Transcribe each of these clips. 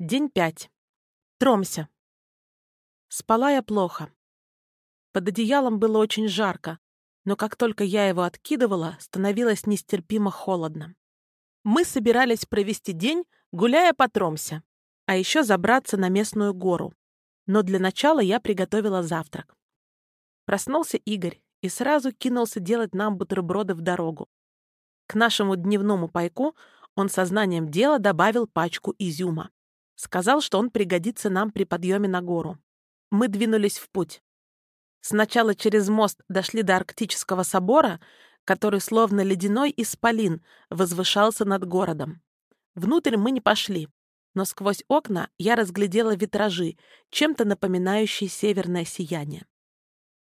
День пять. Тромся. Спала я плохо. Под одеялом было очень жарко, но как только я его откидывала, становилось нестерпимо холодно. Мы собирались провести день, гуляя по Тромсе, а еще забраться на местную гору. Но для начала я приготовила завтрак. Проснулся Игорь и сразу кинулся делать нам бутерброды в дорогу. К нашему дневному пайку он сознанием дела добавил пачку изюма. Сказал, что он пригодится нам при подъеме на гору. Мы двинулись в путь. Сначала через мост дошли до Арктического собора, который словно ледяной исполин возвышался над городом. Внутрь мы не пошли, но сквозь окна я разглядела витражи, чем-то напоминающие северное сияние.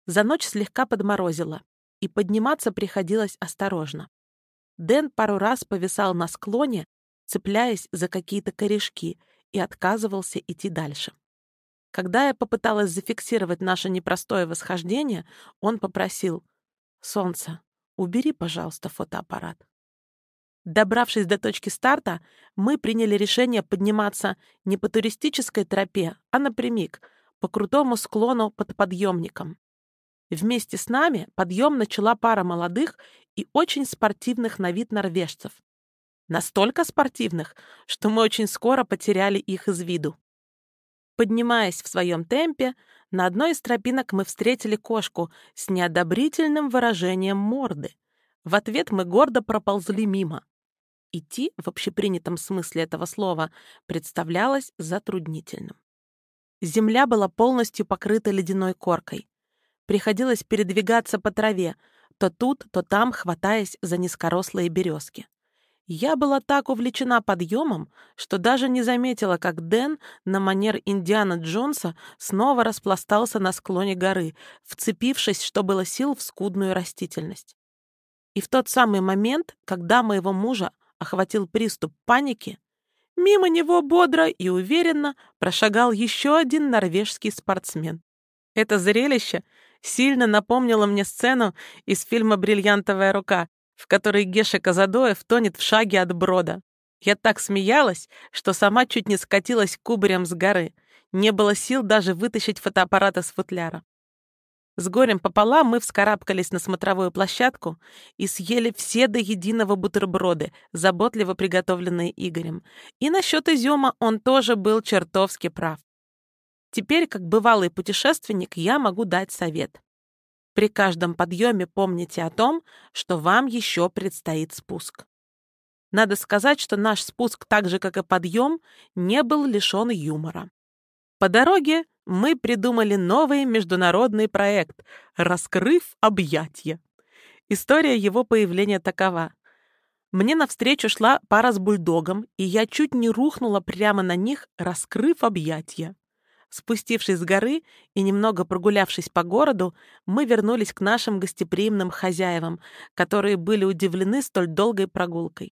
За ночь слегка подморозило, и подниматься приходилось осторожно. Дэн пару раз повисал на склоне, цепляясь за какие-то корешки — и отказывался идти дальше. Когда я попыталась зафиксировать наше непростое восхождение, он попросил «Солнце, убери, пожалуйста, фотоаппарат». Добравшись до точки старта, мы приняли решение подниматься не по туристической тропе, а напрямик, по крутому склону под подъемником. Вместе с нами подъем начала пара молодых и очень спортивных на вид норвежцев. Настолько спортивных, что мы очень скоро потеряли их из виду. Поднимаясь в своем темпе, на одной из тропинок мы встретили кошку с неодобрительным выражением морды. В ответ мы гордо проползли мимо. Идти, в общепринятом смысле этого слова, представлялось затруднительным. Земля была полностью покрыта ледяной коркой. Приходилось передвигаться по траве, то тут, то там, хватаясь за низкорослые березки. Я была так увлечена подъемом, что даже не заметила, как Дэн на манер Индиана Джонса снова распластался на склоне горы, вцепившись, что было сил, в скудную растительность. И в тот самый момент, когда моего мужа охватил приступ паники, мимо него бодро и уверенно прошагал еще один норвежский спортсмен. Это зрелище сильно напомнило мне сцену из фильма «Бриллиантовая рука», в которой Геша Казадоев тонет в шаге от брода. Я так смеялась, что сама чуть не скатилась кубарем с горы. Не было сил даже вытащить фотоаппарат из футляра. С горем пополам мы вскарабкались на смотровую площадку и съели все до единого бутерброды, заботливо приготовленные Игорем. И насчет изюма он тоже был чертовски прав. Теперь, как бывалый путешественник, я могу дать совет. При каждом подъеме помните о том, что вам еще предстоит спуск. Надо сказать, что наш спуск, так же как и подъем, не был лишен юмора. По дороге мы придумали новый международный проект «Раскрыв объятья». История его появления такова. Мне навстречу шла пара с бульдогом, и я чуть не рухнула прямо на них, раскрыв объятья. Спустившись с горы и немного прогулявшись по городу, мы вернулись к нашим гостеприимным хозяевам, которые были удивлены столь долгой прогулкой.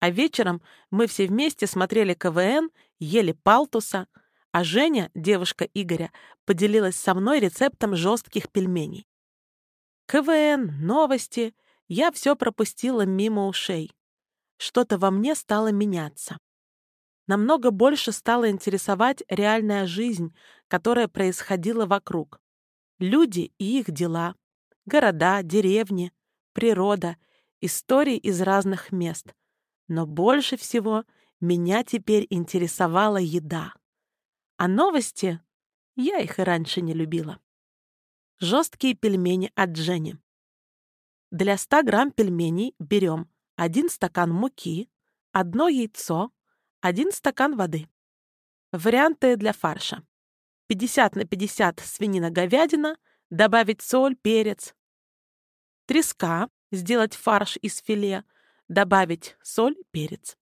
А вечером мы все вместе смотрели КВН, ели палтуса, а Женя, девушка Игоря, поделилась со мной рецептом жестких пельменей. КВН, новости, я все пропустила мимо ушей. Что-то во мне стало меняться намного больше стала интересовать реальная жизнь, которая происходила вокруг. Люди и их дела, города, деревни, природа, истории из разных мест. Но больше всего меня теперь интересовала еда. А новости я их и раньше не любила. Жесткие пельмени от Жени. Для 100 грамм пельменей берем 1 стакан муки, одно яйцо, 1 стакан воды. Варианты для фарша. 50 на 50 свинина-говядина, добавить соль, перец. Треска, сделать фарш из филе, добавить соль, перец.